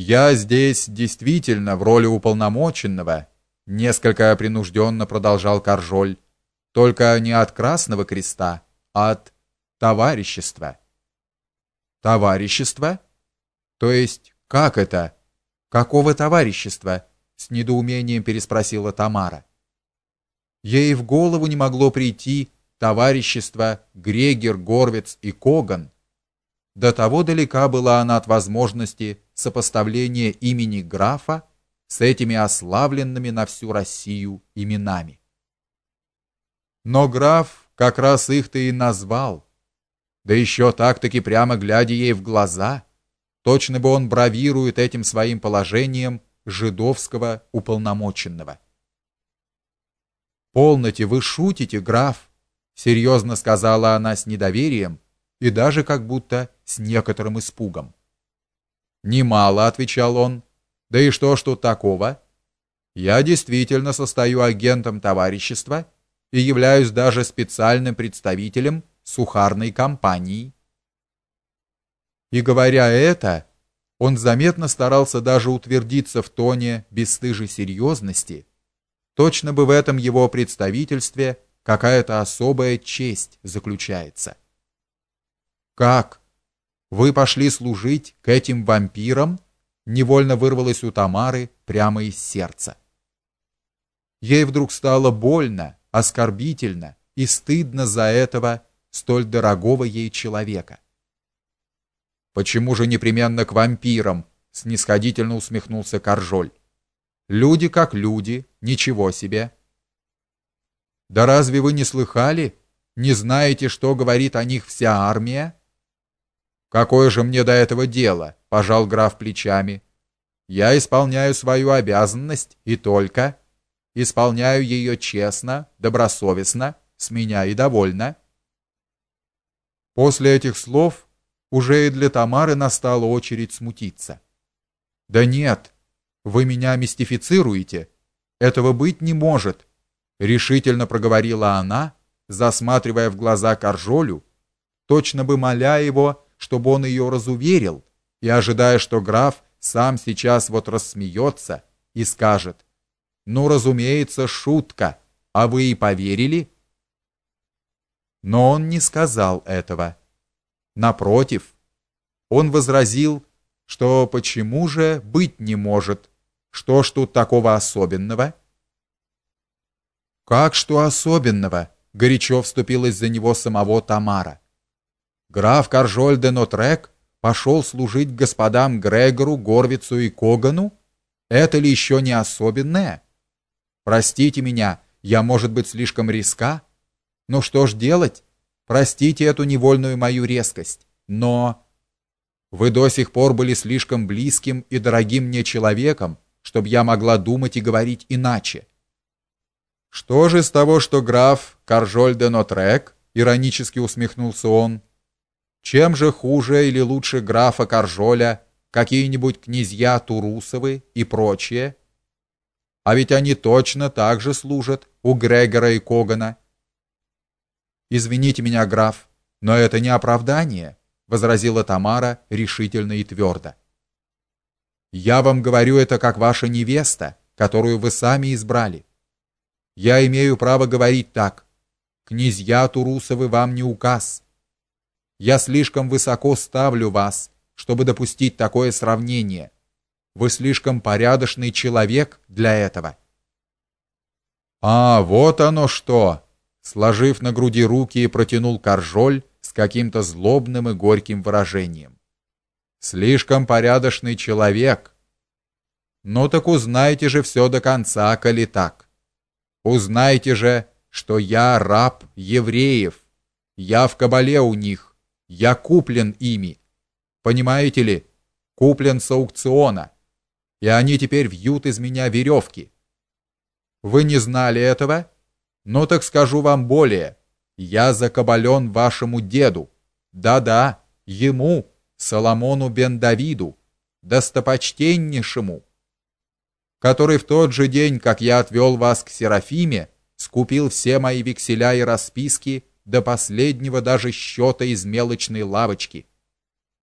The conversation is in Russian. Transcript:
Я здесь действительно в роли уполномоченного, несколько принужденно продолжал Каржоль, только не от Красного Креста, а от товарищества. Товарищество? То есть как это? Какого товарищества? с недоумением переспросила Тамара. Ей в голову не могло прийти товарищество Грегер, Горвец и Коган. До того далека была она от возможности сопоставления имени графа с этими ославленными на всю Россию именами. Но граф как раз их-то и назвал. Да еще так-таки прямо глядя ей в глаза, точно бы он бравирует этим своим положением жидовского уполномоченного. Полноте вы шутите, граф, серьезно сказала она с недоверием и даже как будто с некоторым испугом. Немало, отвечал он. Да и что ж тут такого? Я действительно состою агентом товарищества и являюсь даже специальным представителем сухарной компании. И говоря это, он заметно старался даже утвердиться в тоне бесстыжей серьезности. Точно бы в этом его представительстве какая-то особая честь заключается. Как вы пошли служить к этим вампирам? невольно вырвалось у Тамары прямо из сердца. Ей вдруг стало больно, оскорбительно и стыдно за этого столь дорогого ей человека. Почему же непременно к вампирам? снисходительно усмехнулся Каржоль. Люди как люди, ничего себе. Да разве вы не слыхали? Не знаете, что говорит о них вся армия? Какое же мне до этого дело? пожал граф плечами. Я исполняю свою обязанность и только исполняю ее честно, добросовестно, с меня и довольно. После этих слов уже и для Тамары настала очередь смутиться. Да нет, вы меня мистифицируете. Этого быть не может, решительно проговорила она, засматривая в глаза Каржолю, точно бы моля его, чтобы он ее разуверил, и ожидая, что граф сам сейчас вот рассмеется и скажет: "Ну, разумеется, шутка, а вы и поверили?" Но он не сказал этого. Напротив, он возразил, что почему же быть не может? Что ж тут такого особенного? Как что особенного? горячо вступилась за него самого Тамара. Граф Каржоль де Нотрек пошел служить господам Грегору, Горвицу и Когану? Это ли еще не особенное? Простите меня, я, может быть, слишком риска, но что ж делать? Простите эту невольную мою резкость, но вы до сих пор были слишком близким и дорогим мне человеком, чтобы я могла думать и говорить иначе. Что же с того, что граф Каржоль де Нотрек, иронически усмехнулся он, чем же хуже или лучше графа Каржоля какие-нибудь князья Турусовы и прочие? А ведь они точно так же служат у Грегора и Когана. Извините меня, граф, но это не оправдание, возразила Тамара решительно и твердо. Я вам говорю это как ваша невеста, которую вы сами избрали. Я имею право говорить так. Князья Турусовы вам не указ. Я слишком высоко ставлю вас, чтобы допустить такое сравнение. Вы слишком порядочный человек для этого. А вот оно что, сложив на груди руки, протянул Каржоль с каким-то злобным и горьким выражением. Слишком порядочный человек. Ну так узнайте же все до конца, коли так. Узнайте же, что я раб евреев. Я в кабале у них. Я куплен ими. Понимаете ли? Куплен с аукциона. И они теперь вьют из меня веревки. Вы не знали этого? Ну так скажу вам более. Я закабален вашему деду. Да-да, ему, Соломону бен Давиду, достопочтеннейшему, который в тот же день, как я отвел вас к Серафиме, скупил все мои векселя и расписки до последнего даже счета из мелочной лавочки